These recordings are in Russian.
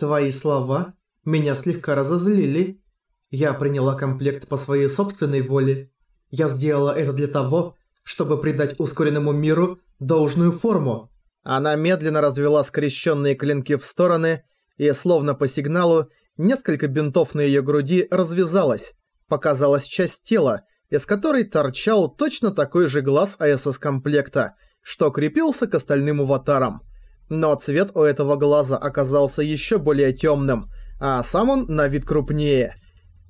Твои слова меня слегка разозлили. Я приняла комплект по своей собственной воле. Я сделала это для того, чтобы придать ускоренному миру должную форму. Она медленно развела скрещенные клинки в стороны, и словно по сигналу, несколько бинтов на ее груди развязалось. Показалась часть тела, из которой торчал точно такой же глаз АСС-комплекта, что крепился к остальным аватарам. Но цвет у этого глаза оказался еще более темным, а сам он на вид крупнее.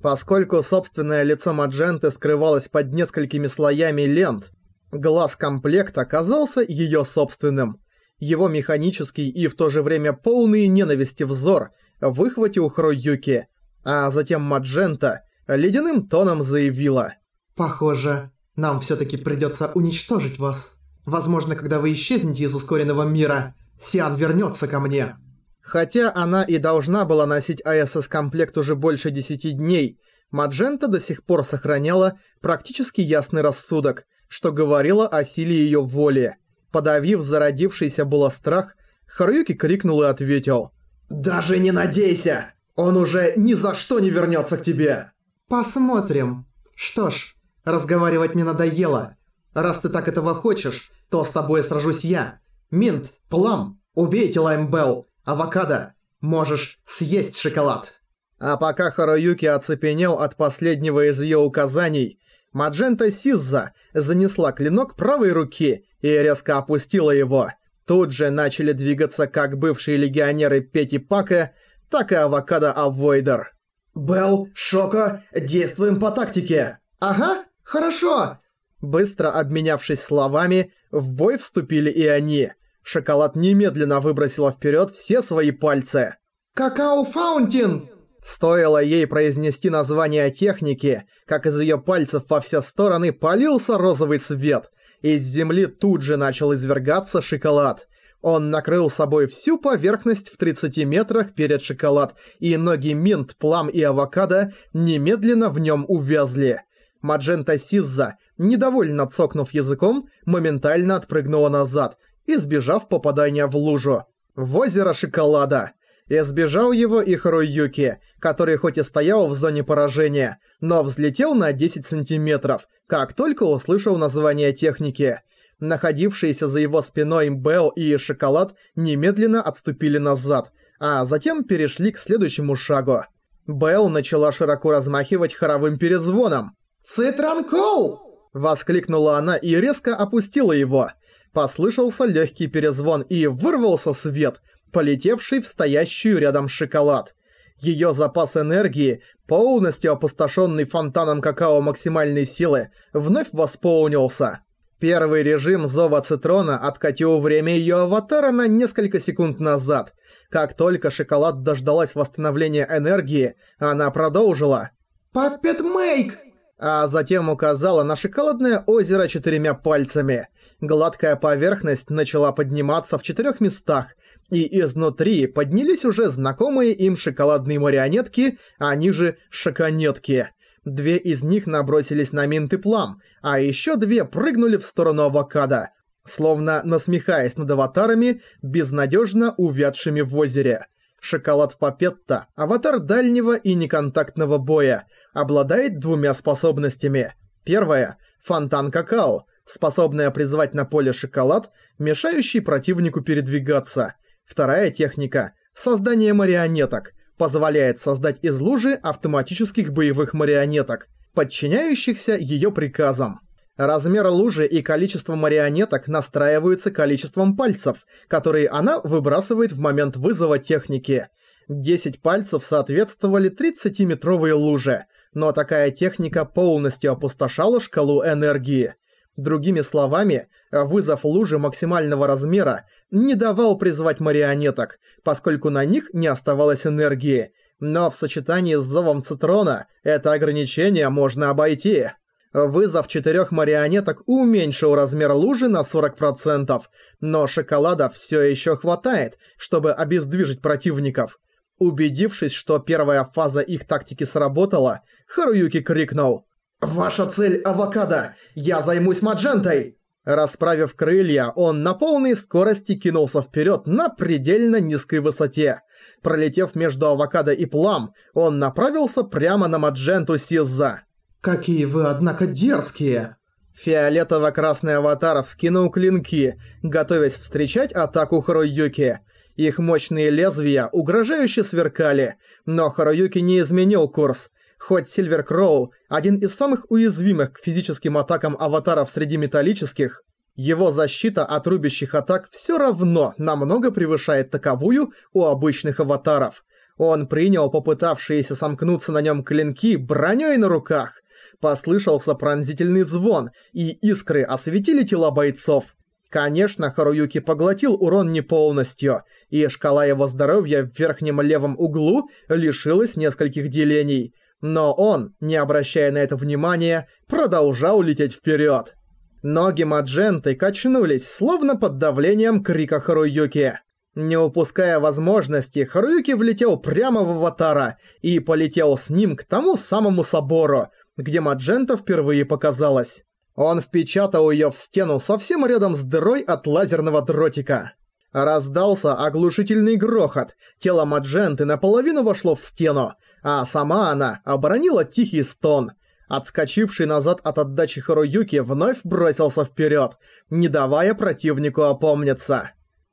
Поскольку собственное лицо Мадженты скрывалось под несколькими слоями лент, глаз комплекта оказался ее собственным. Его механический и в то же время полный ненависти взор выхватил Хроюки, а затем Маджента ледяным тоном заявила. «Похоже, нам всё-таки придётся уничтожить вас. Возможно, когда вы исчезнете из ускоренного мира, Сиан вернётся ко мне». Хотя она и должна была носить АСС-комплект уже больше 10 дней, Маджента до сих пор сохраняла практически ясный рассудок, что говорило о силе её воли. Подавив зародившийся было страх, Харуюки крикнул и ответил. «Даже не надейся! Он уже ни за что не вернется к тебе!» «Посмотрим. Что ж, разговаривать мне надоело. Раз ты так этого хочешь, то с тобой сражусь я. Минт, Плам, убейте Лаймбелл, Авокадо, можешь съесть шоколад». А пока Харуюки оцепенел от последнего из ее указаний, Маджента Сизза занесла клинок правой руки и резко опустила его. Тут же начали двигаться как бывшие легионеры Пети Пака, так и Авокадо Авойдер. «Белл, Шоко, действуем по тактике!» «Ага, хорошо!» Быстро обменявшись словами, в бой вступили и они. Шоколад немедленно выбросила вперед все свои пальцы. «Какао Фаунтин!» Стоило ей произнести название техники, как из ее пальцев во все стороны полился розовый свет. Из земли тут же начал извергаться шоколад. Он накрыл собой всю поверхность в 30 метрах перед шоколад, и ноги Минт, Плам и Авокадо немедленно в нем увязли. Маджента Сизза, недовольно цокнув языком, моментально отпрыгнула назад, избежав попадания в лужу. В озеро шоколада. Избежал его и Харуюки, который хоть и стоял в зоне поражения, но взлетел на 10 сантиметров, как только услышал название техники. Находившиеся за его спиной Белл и Шоколад немедленно отступили назад, а затем перешли к следующему шагу. Белл начала широко размахивать хоровым перезвоном. «Цитранкоу!» Воскликнула она и резко опустила его. Послышался легкий перезвон и вырвался свет, полетевший в стоящую рядом шоколад. Ее запас энергии, полностью опустошенный фонтаном какао максимальной силы, вновь восполнился. Первый режим Зова Цитрона откатил время ее аватара на несколько секунд назад. Как только шоколад дождалась восстановления энергии, она продолжила. «Паппет Мэйк!» А затем указала на шоколадное озеро четырьмя пальцами. Гладкая поверхность начала подниматься в четырех местах, и изнутри поднялись уже знакомые им шоколадные марионетки, они же шоконетки. Две из них набросились на Минт и Плам, а еще две прыгнули в сторону авокадо, словно насмехаясь над аватарами, безнадежно увядшими в озере. Шоколад Папетта, аватар дальнего и неконтактного боя, обладает двумя способностями. Первая – фонтан какао, способная призвать на поле шоколад, мешающий противнику передвигаться. Вторая техника – создание марионеток, позволяет создать из лужи автоматических боевых марионеток, подчиняющихся ее приказам. Размер лужи и количество марионеток настраиваются количеством пальцев, которые она выбрасывает в момент вызова техники. 10 пальцев соответствовали 30-метровой луже, но такая техника полностью опустошала шкалу энергии. Другими словами, вызов лужи максимального размера не давал призвать марионеток, поскольку на них не оставалось энергии. Но в сочетании с зовом Цитрона это ограничение можно обойти. Вызов четырех марионеток уменьшил размер лужи на 40%, но шоколада все еще хватает, чтобы обездвижить противников. Убедившись, что первая фаза их тактики сработала, Харуюки крикнул «Ваша цель – авокадо! Я займусь маджентой!» Расправив крылья, он на полной скорости кинулся вперед на предельно низкой высоте. Пролетев между авокадо и плам, он направился прямо на Мадженту Сизза. «Какие вы, однако, дерзкие!» Фиолетово-красный аватар вскинул клинки, готовясь встречать атаку Харуюки. Их мощные лезвия угрожающе сверкали, но Харуюки не изменил курс. Хоть Сильвер Кроу – один из самых уязвимых к физическим атакам аватаров среди металлических, его защита от рубящих атак все равно намного превышает таковую у обычных аватаров. Он принял попытавшиеся сомкнуться на нем клинки броней на руках. Послышался пронзительный звон, и искры осветили тела бойцов. Конечно, Харуюки поглотил урон не полностью, и шкала его здоровья в верхнем левом углу лишилась нескольких делений. Но он, не обращая на это внимания, продолжал лететь вперед. Ноги Мадженты качнулись, словно под давлением крика Харуюки. Не упуская возможности, Харуюки влетел прямо в аватара и полетел с ним к тому самому собору, где Маджента впервые показалась. Он впечатал её в стену совсем рядом с дырой от лазерного дротика. Раздался оглушительный грохот, тело Мадженты наполовину вошло в стену, а сама она оборонила тихий стон – Отскочивший назад от отдачи Харуюки вновь бросился вперед, не давая противнику опомниться.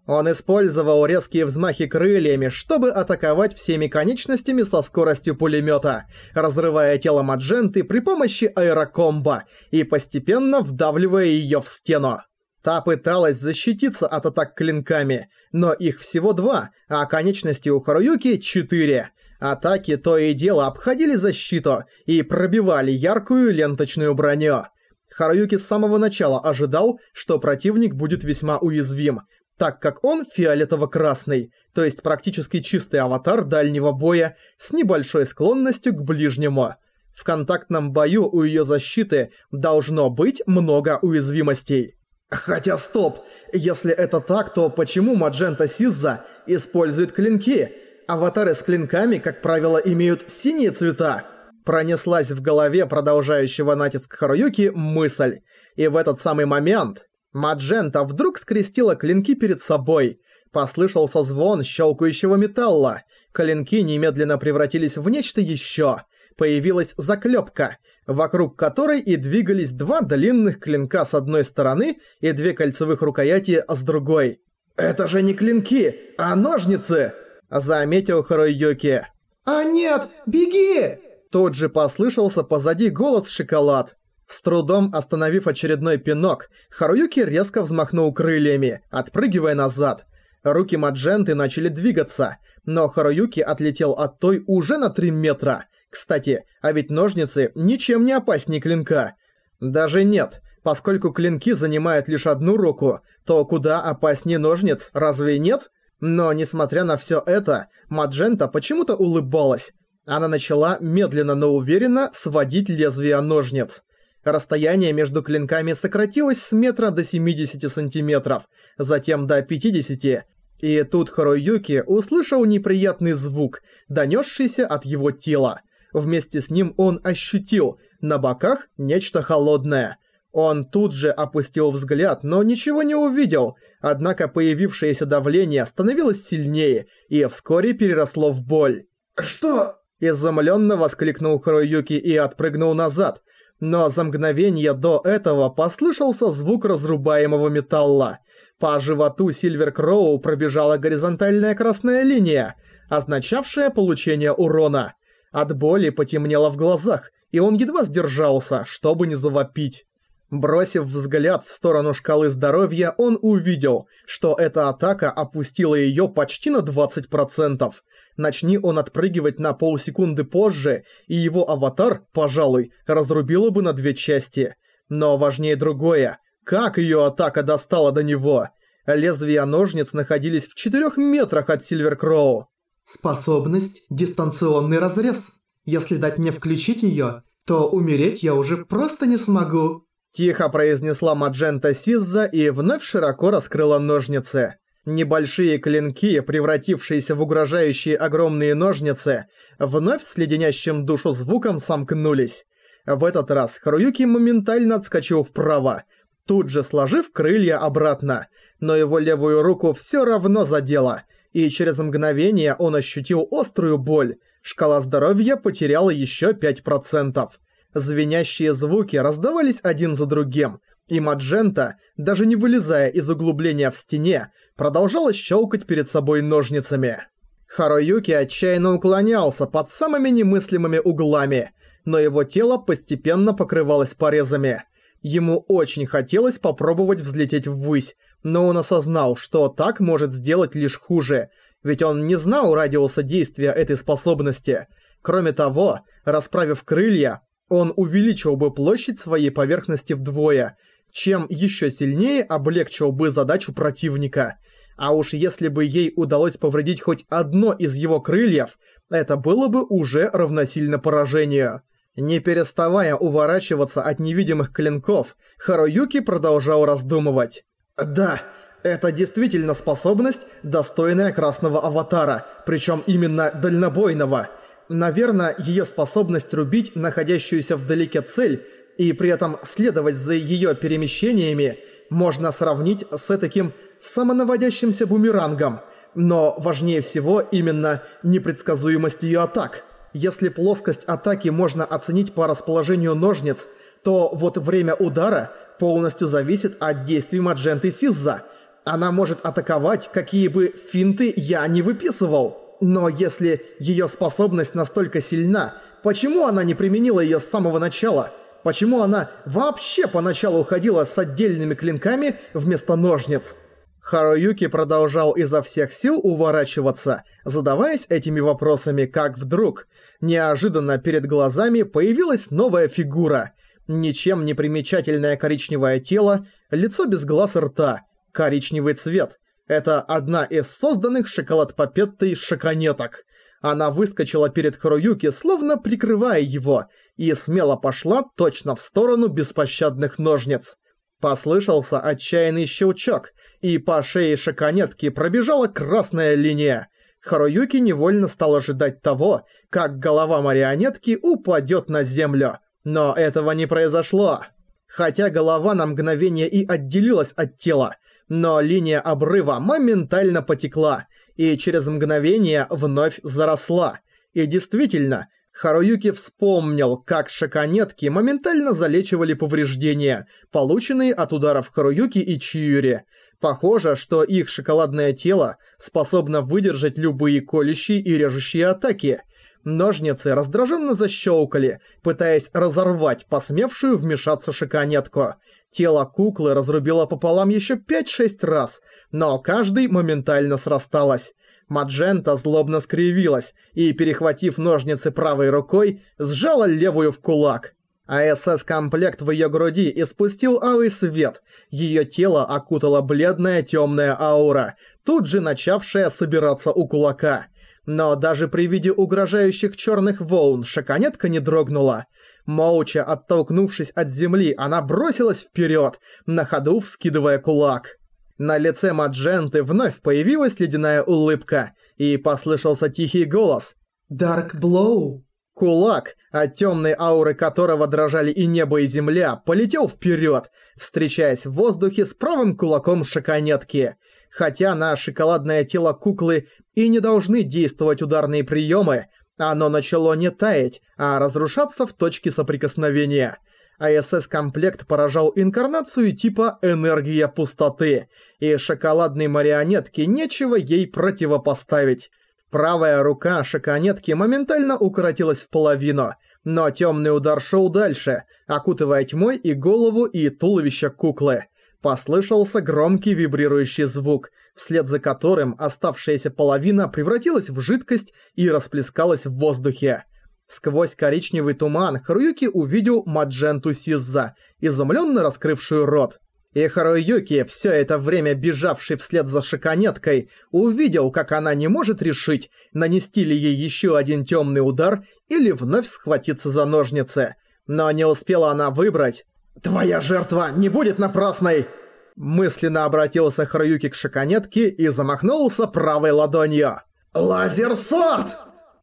Он использовал резкие взмахи крыльями, чтобы атаковать всеми конечностями со скоростью пулемета, разрывая тело Мадженты при помощи аэрокомба и постепенно вдавливая ее в стену. Та пыталась защититься от атак клинками, но их всего два, а конечности у Харуюки четыре. Атаки то и дело обходили защиту и пробивали яркую ленточную броню. Харуюки с самого начала ожидал, что противник будет весьма уязвим, так как он фиолетово-красный, то есть практически чистый аватар дальнего боя с небольшой склонностью к ближнему. В контактном бою у её защиты должно быть много уязвимостей. Хотя стоп, если это так, то почему Маджента Сизза использует клинки? Аватары с клинками, как правило, имеют синие цвета. Пронеслась в голове продолжающего натиск Харуюки мысль. И в этот самый момент Маджента вдруг скрестила клинки перед собой. Послышался звон щелкающего металла. Клинки немедленно превратились в нечто еще. Появилась заклепка, вокруг которой и двигались два длинных клинка с одной стороны и две кольцевых рукояти с другой. «Это же не клинки, а ножницы!» Заметил Харуюки. «А нет, беги!» Тут же послышался позади голос Шоколад. С трудом остановив очередной пинок, Харуюки резко взмахнул крыльями, отпрыгивая назад. Руки Мадженты начали двигаться, но Харуюки отлетел от той уже на 3 метра. Кстати, а ведь ножницы ничем не опаснее клинка. Даже нет, поскольку клинки занимают лишь одну руку, то куда опаснее ножниц, разве нет? Но, несмотря на все это, Маджента почему-то улыбалась. Она начала медленно, но уверенно сводить лезвие ножниц. Расстояние между клинками сократилось с метра до 70 сантиметров, затем до 50, и тут Харуюки услышал неприятный звук, донесшийся от его тела. Вместе с ним он ощутил на боках нечто холодное – он тут же опустил взгляд, но ничего не увидел, однако появившееся давление становилось сильнее и вскоре переросло в боль. «Что?» – изумленно воскликнул Харуюки и отпрыгнул назад, но за мгновение до этого послышался звук разрубаемого металла. По животу Сильвер Кроу пробежала горизонтальная красная линия, означавшая получение урона. От боли потемнело в глазах, и он едва сдержался, чтобы не завопить. Бросив взгляд в сторону шкалы здоровья, он увидел, что эта атака опустила её почти на 20%. Начни он отпрыгивать на полсекунды позже, и его аватар, пожалуй, разрубило бы на две части. Но важнее другое. Как её атака достала до него? Лезвия ножниц находились в 4 метрах от Сильверкроу. Способность «Дистанционный разрез». Если дать мне включить её, то умереть я уже просто не смогу. Тихо произнесла Маджента Сизза и вновь широко раскрыла ножницы. Небольшие клинки, превратившиеся в угрожающие огромные ножницы, вновь с леденящим душу звуком сомкнулись. В этот раз Харуюки моментально отскочил вправо, тут же сложив крылья обратно, но его левую руку всё равно задело, и через мгновение он ощутил острую боль. Шкала здоровья потеряла еще 5%. Звенящие звуки раздавались один за другим, и Маджента, даже не вылезая из углубления в стене, продолжала щелкать перед собой ножницами. Харуюки отчаянно уклонялся под самыми немыслимыми углами, но его тело постепенно покрывалось порезами. Ему очень хотелось попробовать взлететь ввысь, но он осознал, что так может сделать лишь хуже, ведь он не знал радиуса действия этой способности. Кроме того, расправив крылья, он увеличил бы площадь своей поверхности вдвое, чем еще сильнее облегчил бы задачу противника. А уж если бы ей удалось повредить хоть одно из его крыльев, это было бы уже равносильно поражению. Не переставая уворачиваться от невидимых клинков, Харуюки продолжал раздумывать. «Да, это действительно способность, достойная красного аватара, причем именно дальнобойного. Наверное, ее способность рубить находящуюся вдалеке цель и при этом следовать за ее перемещениями можно сравнить с таким самонаводящимся бумерангом. Но важнее всего именно непредсказуемость ее атак. Если плоскость атаки можно оценить по расположению ножниц, то вот время удара полностью зависит от действий Мадженты Сизза. Она может атаковать, какие бы финты я не выписывал. Но если ее способность настолько сильна, почему она не применила ее с самого начала? Почему она вообще поначалу ходила с отдельными клинками вместо ножниц? Харуюки продолжал изо всех сил уворачиваться, задаваясь этими вопросами, как вдруг неожиданно перед глазами появилась новая фигура. Ничем не примечательное коричневое тело, лицо без глаз и рта, коричневый цвет – это одна из созданных шоколад-папеттой шоконеток. Она выскочила перед Харуюки, словно прикрывая его, и смело пошла точно в сторону беспощадных ножниц. Послышался отчаянный щелчок, и по шее шоконетки пробежала красная линия. Харуюки невольно стал ожидать того, как голова марионетки упадет на землю. Но этого не произошло. Хотя голова на мгновение и отделилась от тела, но линия обрыва моментально потекла и через мгновение вновь заросла. И действительно, Харуюки вспомнил, как шаконетки моментально залечивали повреждения, полученные от ударов Харуюки и Чиюри. Похоже, что их шоколадное тело способно выдержать любые колющие и режущие атаки. Ножницы раздраженно защелкали, пытаясь разорвать посмевшую вмешаться шоконетку. Тело куклы разрубило пополам еще 5-6 раз, но каждый моментально срасталось. Маджента злобно скривилась и, перехватив ножницы правой рукой, сжала левую в кулак. АСС-комплект в ее груди испустил алый свет. Ее тело окутала бледная темная аура, тут же начавшая собираться у кулака. Но даже при виде угрожающих черных волн шаканетка не дрогнула. Молча оттолкнувшись от земли, она бросилась вперед, на ходу вскидывая кулак. На лице Мадженты вновь появилась ледяная улыбка, и послышался тихий голос. «Дарк Блоу». Кулак, от темной ауры которого дрожали и небо, и земля, полетел вперед, встречаясь в воздухе с правым кулаком шоконетки. Хотя на шоколадное тело куклы и не должны действовать ударные приемы, оно начало не таять, а разрушаться в точке соприкосновения. АСС-комплект поражал инкарнацию типа «энергия пустоты», и шоколадной марионетке нечего ей противопоставить. Правая рука шоконетки моментально укоротилась в половину, но темный удар шел дальше, окутывая тьмой и голову, и туловище куклы. Послышался громкий вибрирующий звук, вслед за которым оставшаяся половина превратилась в жидкость и расплескалась в воздухе. Сквозь коричневый туман Харуюки увидел Мадженту Сизза, изумленно раскрывшую рот. И Харуюки, все это время бежавший вслед за шиканеткой, увидел, как она не может решить, нанести ли ей еще один темный удар или вновь схватиться за ножницы. Но не успела она выбрать, «Твоя жертва не будет напрасной!» Мысленно обратился Харуюки к шаканетке и замахнулся правой ладонью. «Лазер-сорт!»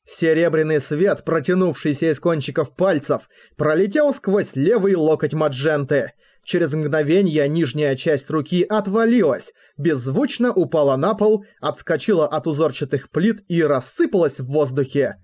Серебряный свет, протянувшийся из кончиков пальцев, пролетел сквозь левый локоть Мадженты. Через мгновение нижняя часть руки отвалилась, беззвучно упала на пол, отскочила от узорчатых плит и рассыпалась в воздухе.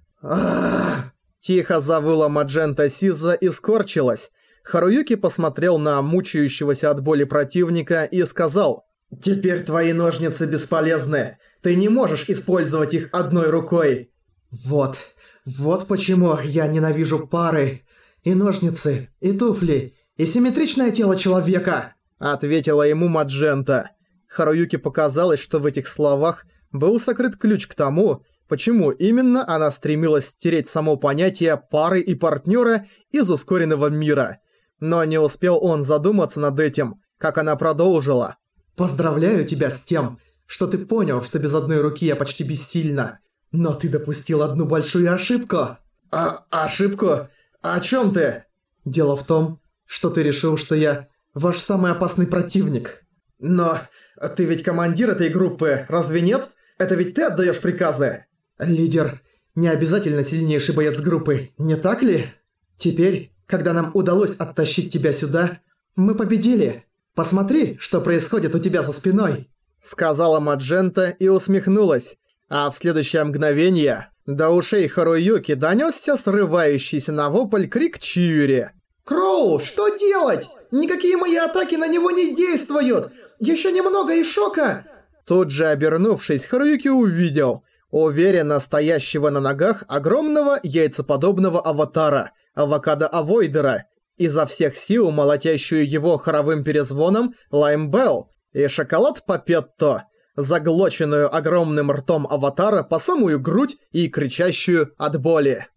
Тихо завыла Маджента Сиза и скорчилась. Харуюки посмотрел на мучающегося от боли противника и сказал «Теперь твои ножницы бесполезны. Ты не можешь использовать их одной рукой». Вот, вот почему я ненавижу пары. И ножницы, и туфли, и симметричное тело человека. Ответила ему Маджента. Харуюки показалось, что в этих словах был сокрыт ключ к тому, почему именно она стремилась стереть само понятие пары и партнера из ускоренного мира. Но не успел он задуматься над этим, как она продолжила. Поздравляю тебя с тем, что ты понял, что без одной руки я почти бессильна. Но ты допустил одну большую ошибку. А ошибку? О чем ты? Дело в том, что ты решил, что я ваш самый опасный противник. Но ты ведь командир этой группы, разве нет? Это ведь ты отдаешь приказы. Лидер не обязательно сильнейший боец группы, не так ли? Теперь, когда нам удалось оттащить тебя сюда, мы победили. Посмотри, что происходит у тебя за спиной. Сказала Маджента и усмехнулась. А в следующее мгновение до ушей Харуюки донёсся срывающийся на вопль крик Чиури. «Кроу, что делать? Никакие мои атаки на него не действуют! Ещё немного и шока!» Тут же обернувшись, Харуюки увидел уверенно стоящего на ногах огромного яйцеподобного аватара, авокадо Авойдера, изо всех сил молотящую его хоровым перезвоном Лаймбелл и шоколад Папетто, заглоченную огромным ртом аватара по самую грудь и кричащую от боли.